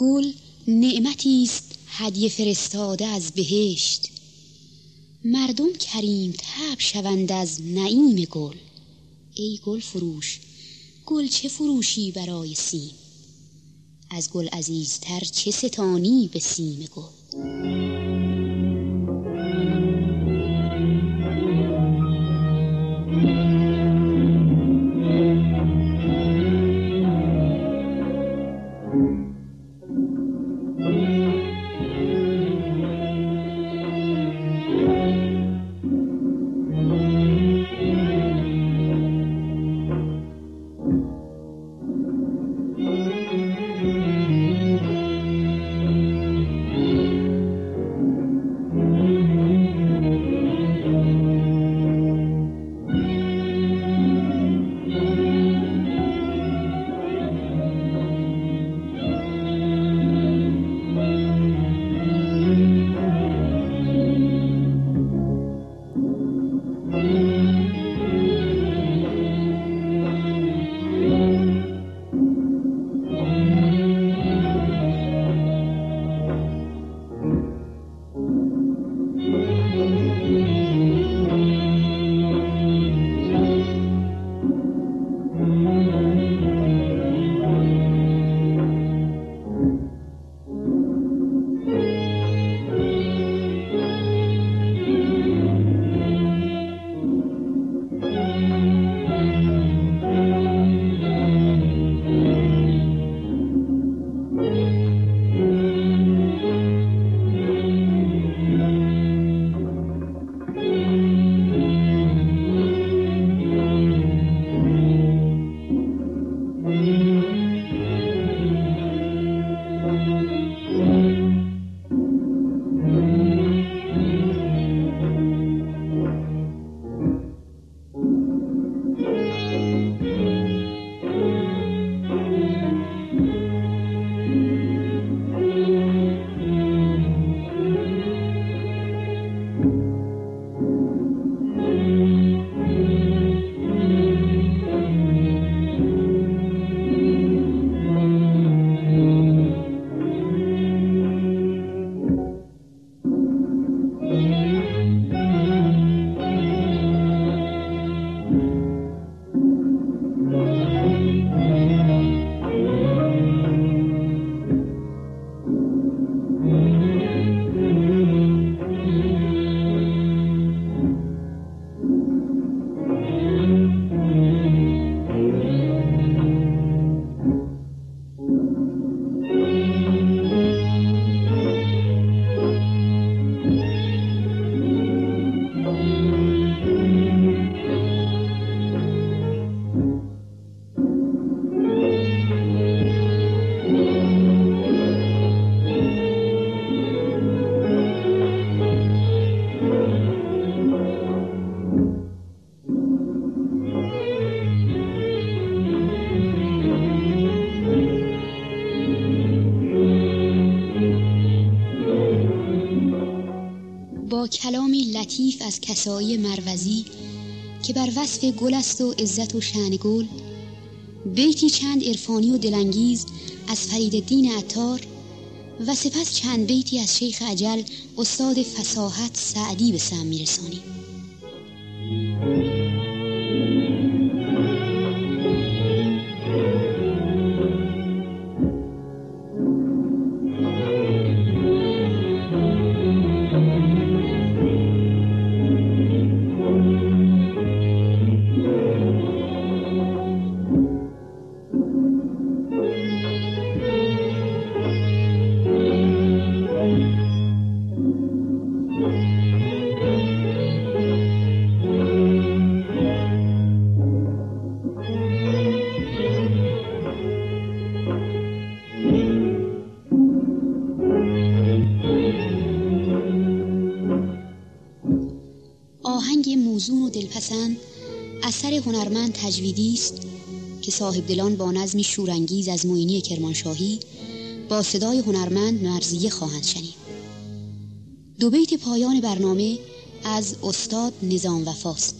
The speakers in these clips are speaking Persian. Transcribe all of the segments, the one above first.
گل نعمتی است هدیه فرستاده از بهشت. مردم کریم طبع شوند از نعیم گل. ای گل فروش گل چه فروشی برای سیم؟ از گل عزیزتر چه ستانی به سیم گل؟ کسایی مروزی که بر وصف گل است و عزت و شعن گل بیتی چند عرفانی و دلانگیز از فرید دین عطار و سپس چند بیتی از شیخ عجل استاد فساحت سعدی به سم میرسانیم. هنرمند تجویدی است که صاحب دلان با نظمی شورانگیز از معینی کرمانشاهی با صدای هنرمند مرزیه خواهند شنید. دو بیت پایان برنامه از استاد نظام وفاست.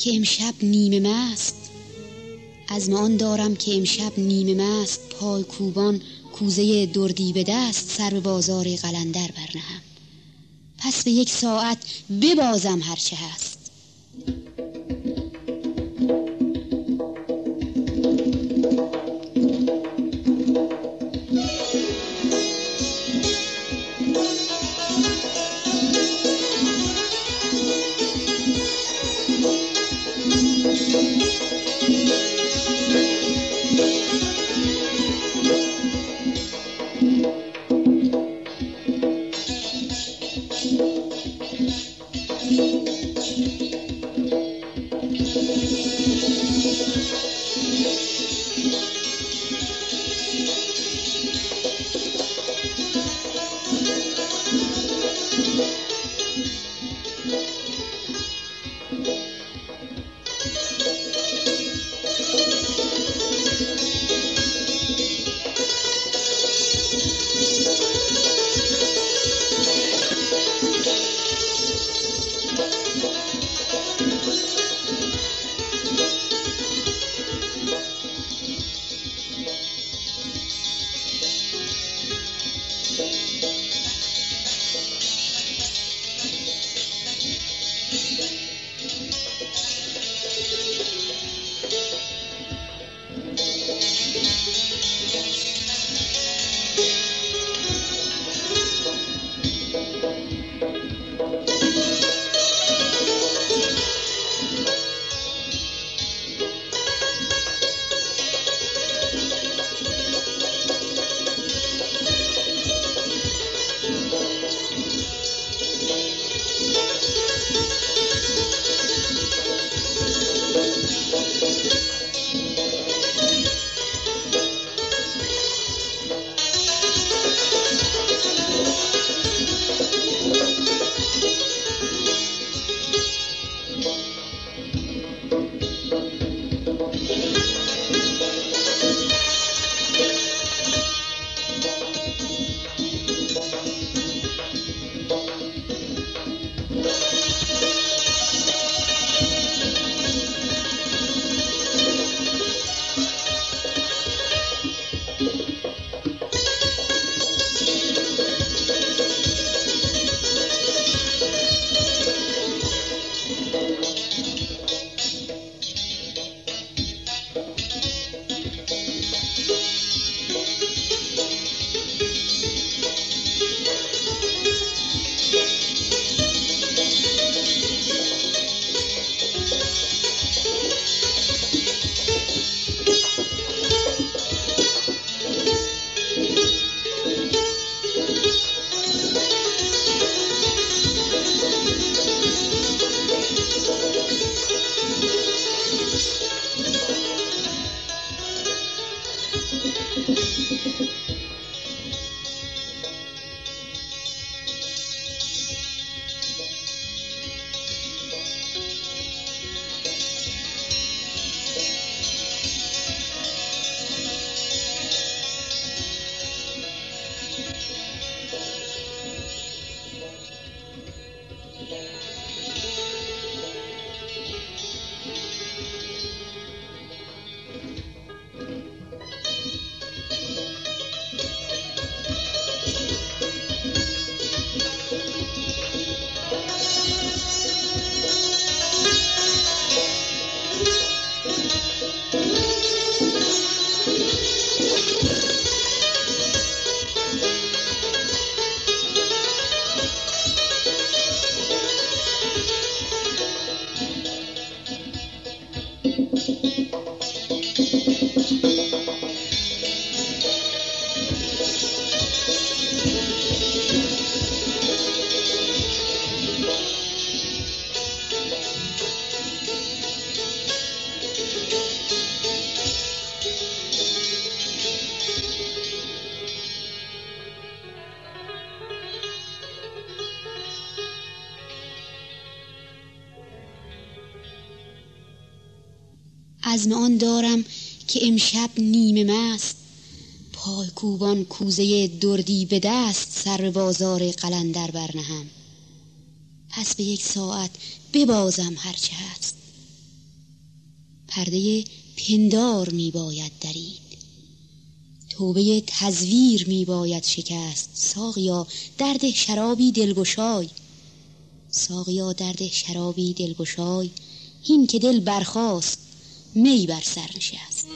که امشب نیمه مست. از آن دارم که امشب نیمه مست. پای کوبان کوزه دردی به دست سر به بازار قلندر برنهم. پس به یک ساعت ببازم هرچه هست. عزم آن دارم که امشب نیمه مست. پای کوبان کوزه دردی به دست سر بازار قلندر برنهم. پس به یک ساعت ببازم هرچه هست. پرده پندار می باید درید. توبه تزویر می باید شکست. ساقیا درد شرابی دلگشای. ساقیا درد شرابی دلگشای. هین که دل برخاست. می بر سر نشست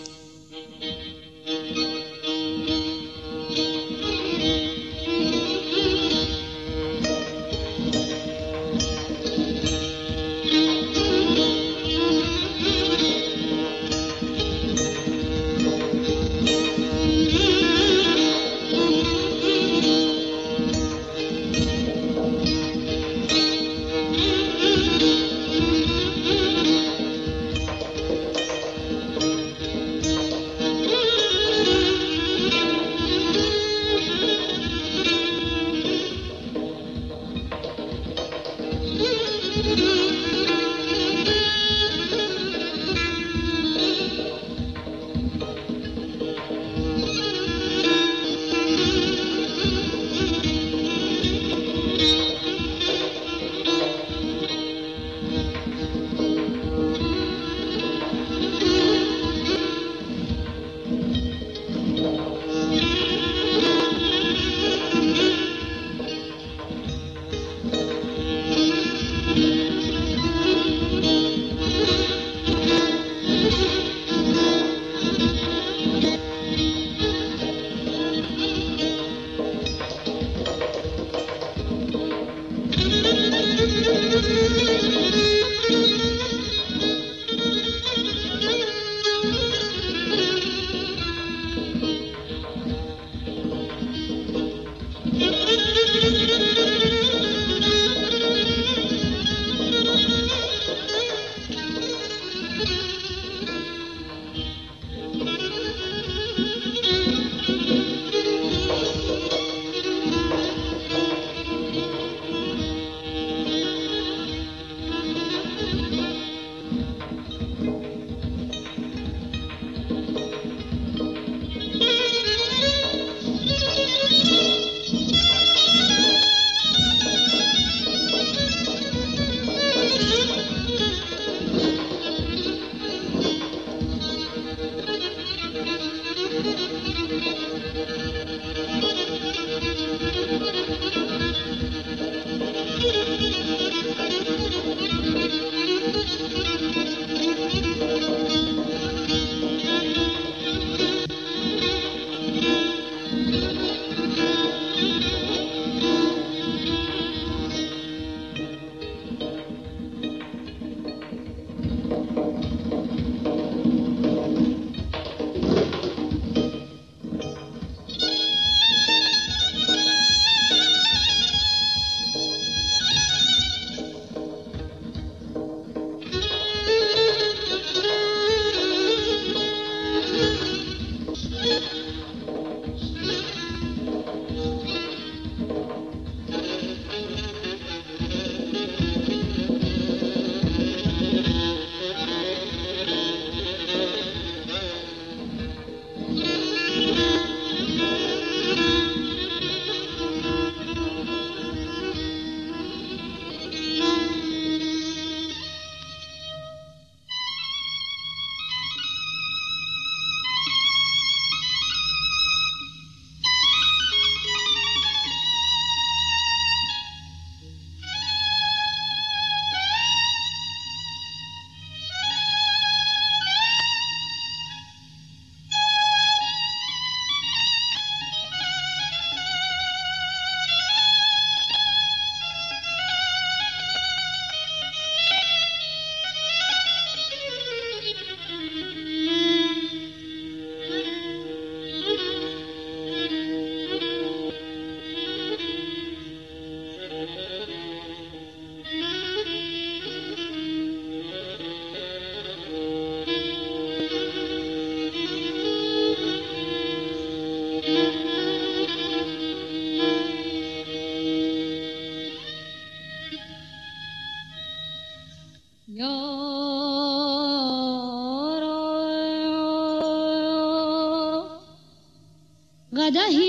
قدهی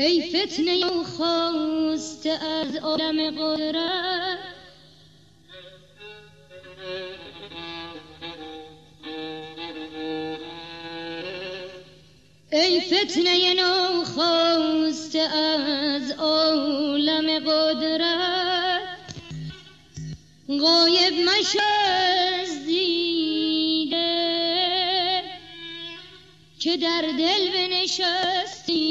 ای فتنه و خواست از عالم قدرت. ای فتنه نو خواست از عالم قدرت. غایب مشو دیده که در دل بنشستی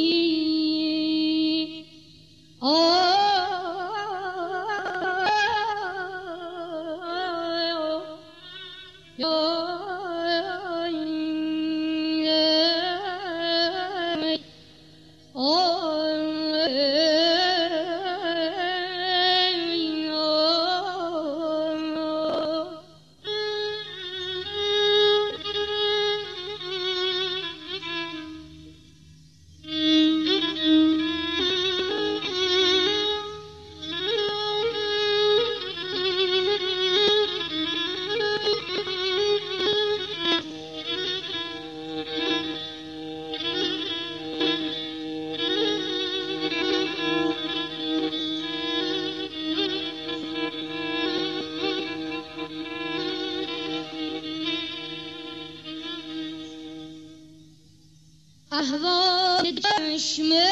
احوال چشمه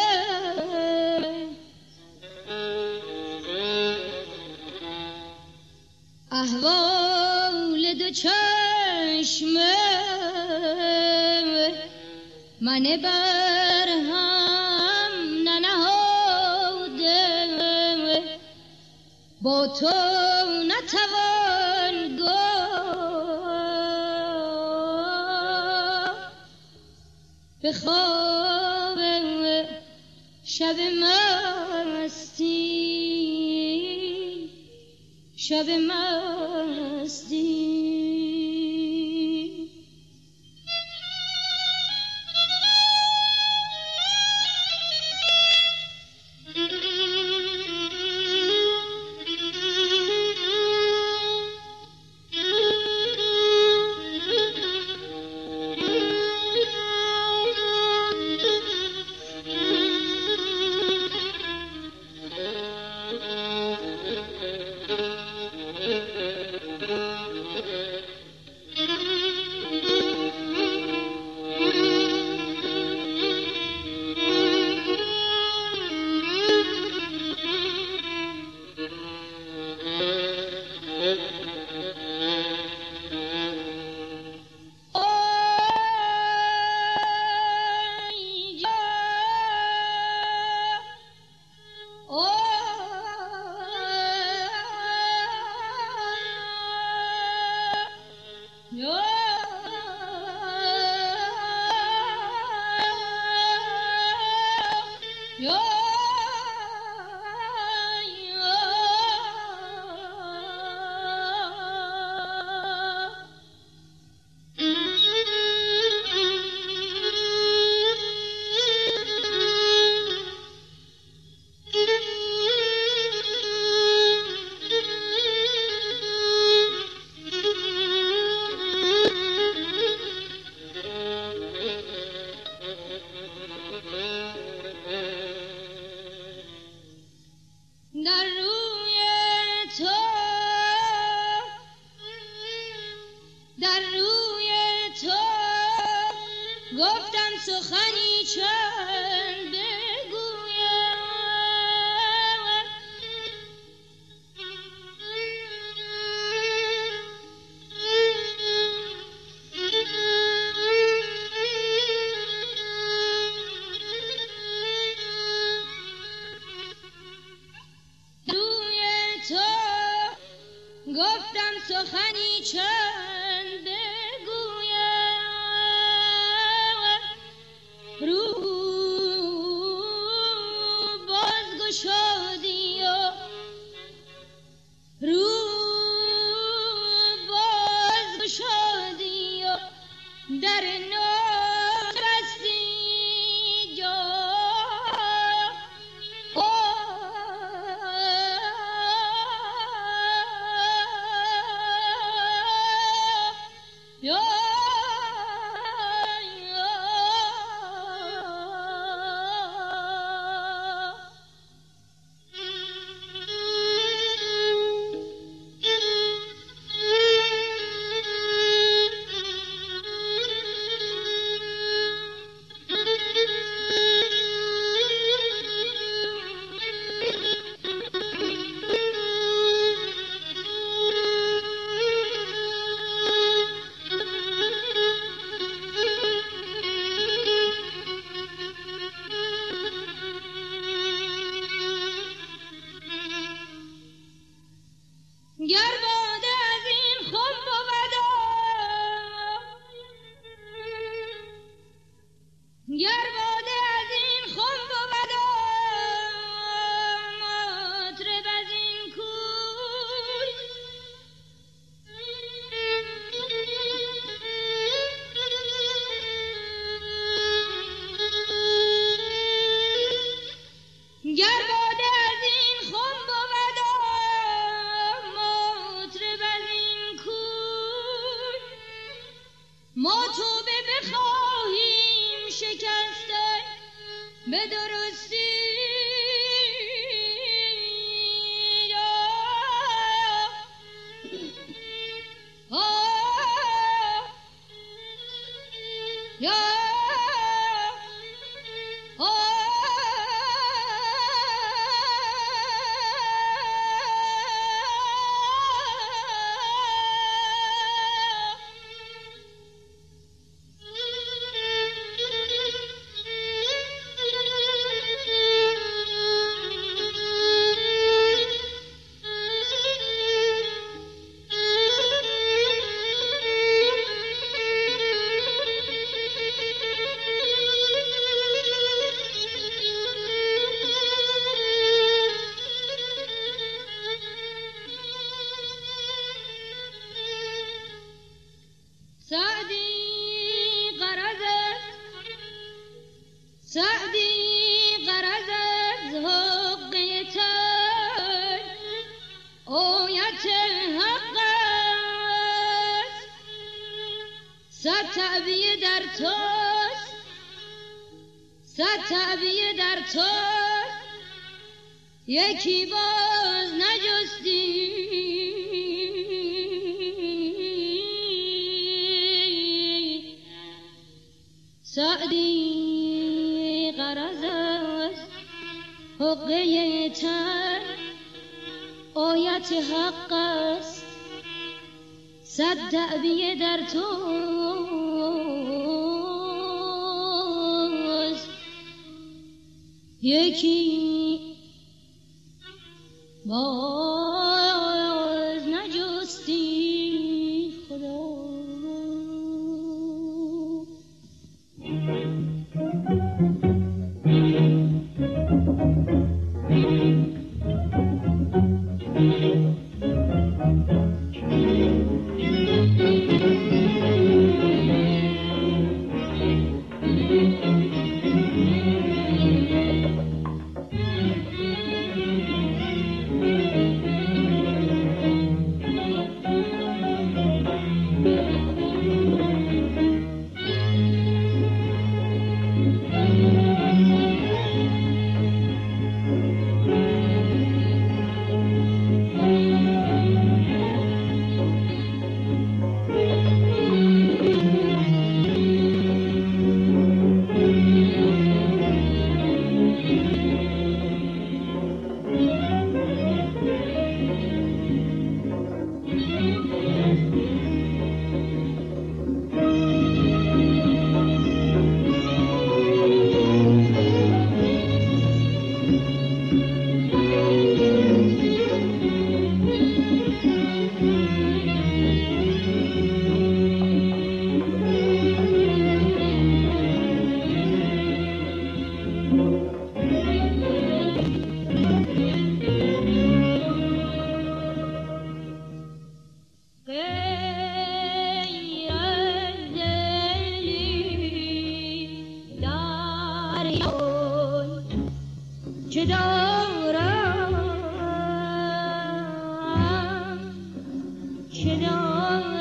احوال دو چشمه من بر هم ننهاده با تو به خواب شب مستی شب مستی. teacher. Yardım. یکی باز نجستی؟ سعدی غرض است حقه تر آیت حق است. صد دعویه در تو یکی 天亮了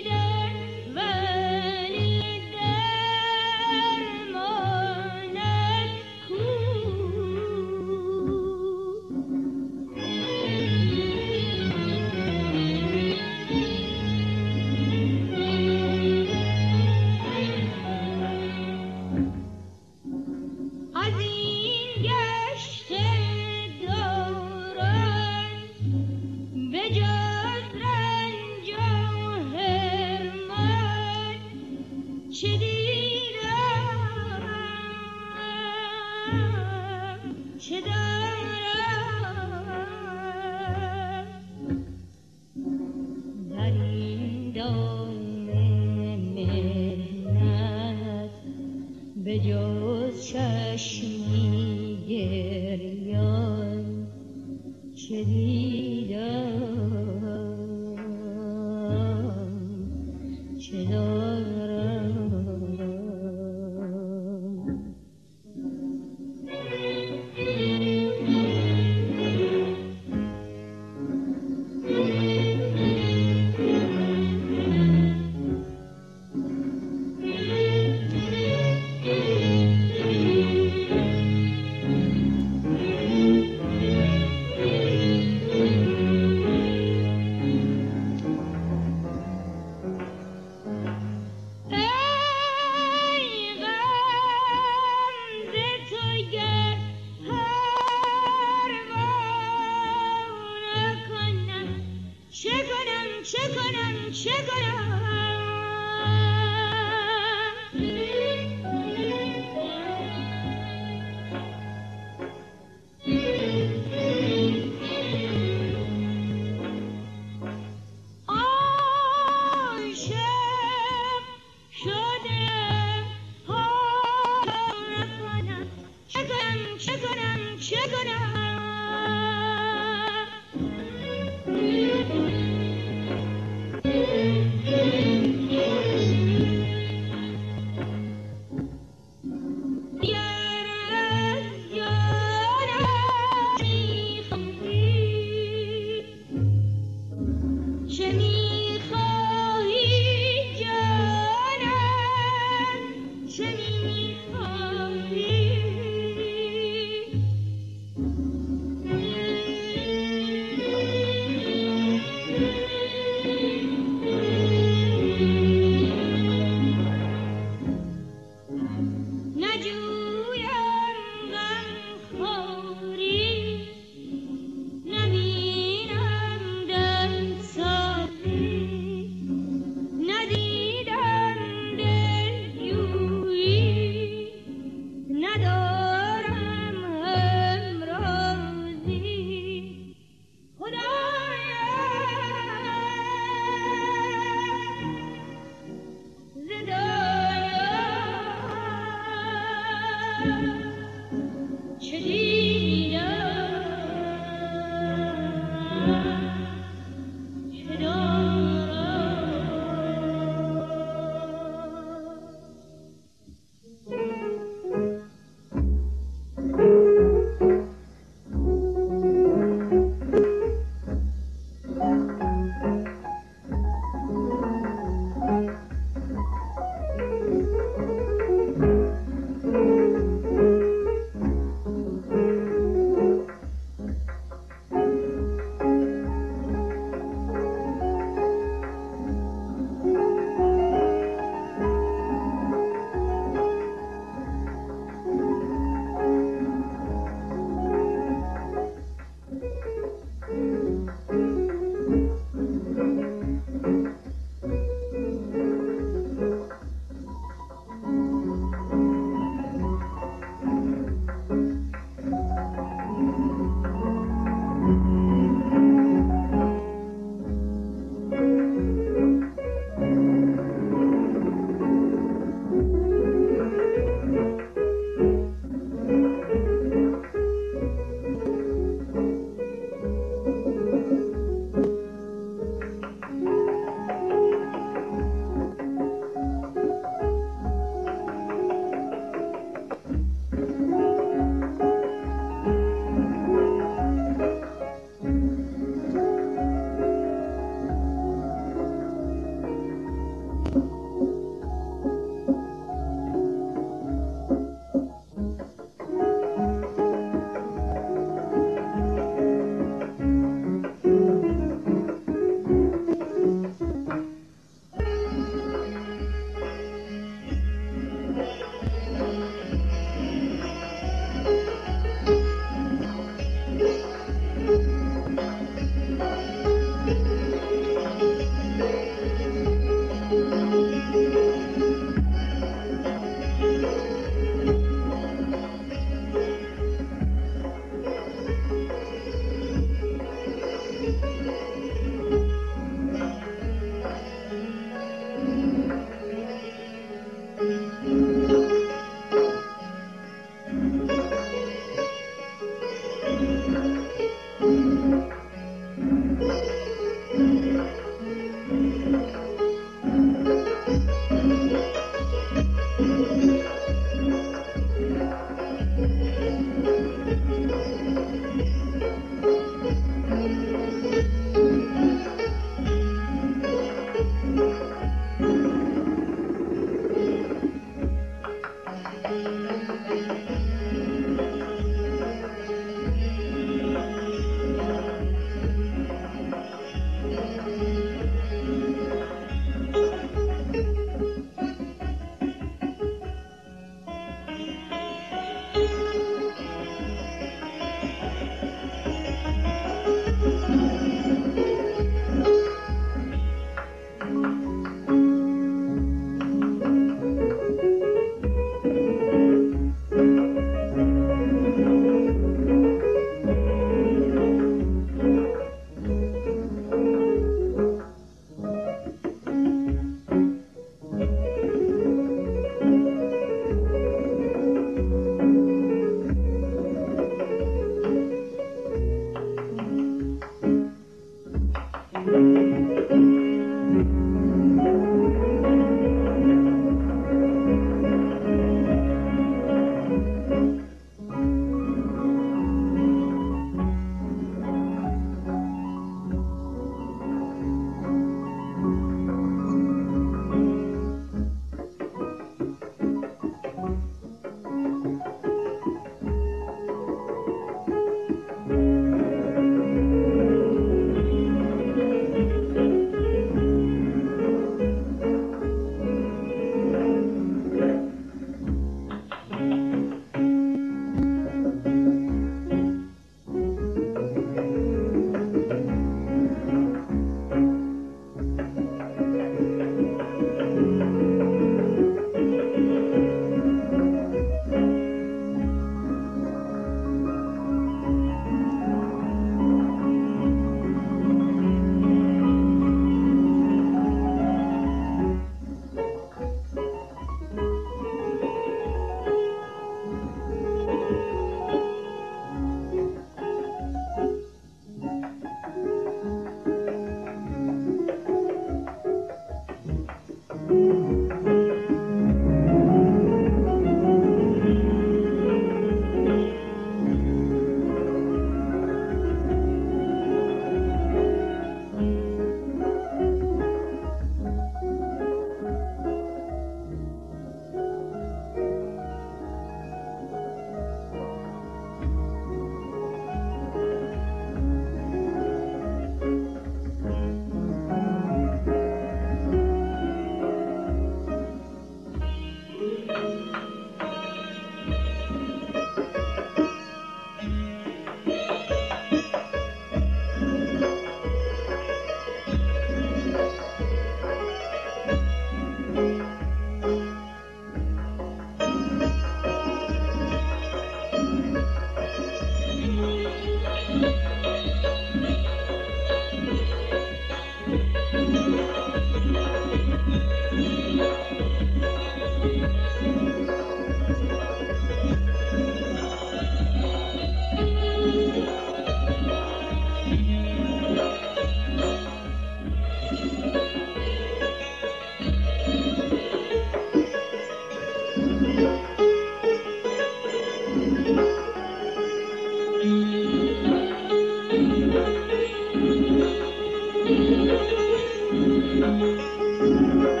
Música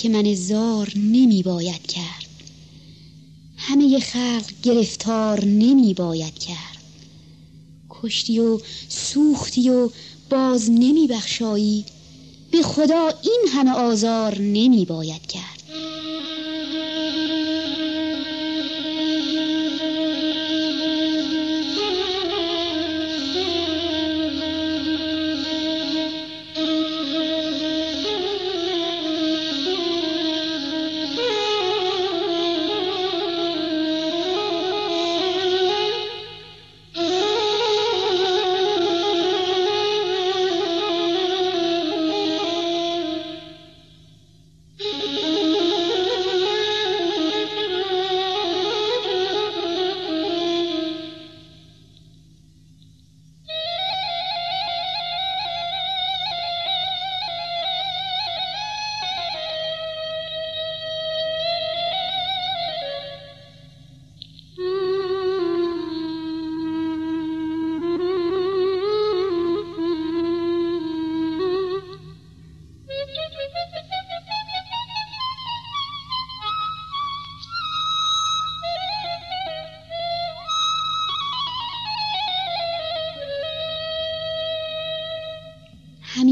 ترک من زار نمی باید کرد. همه خلق گرفتار نمی باید کرد. کشتی و سوختی و باز نمی بخشایی به خدا این همه آزار نمی باید کرد.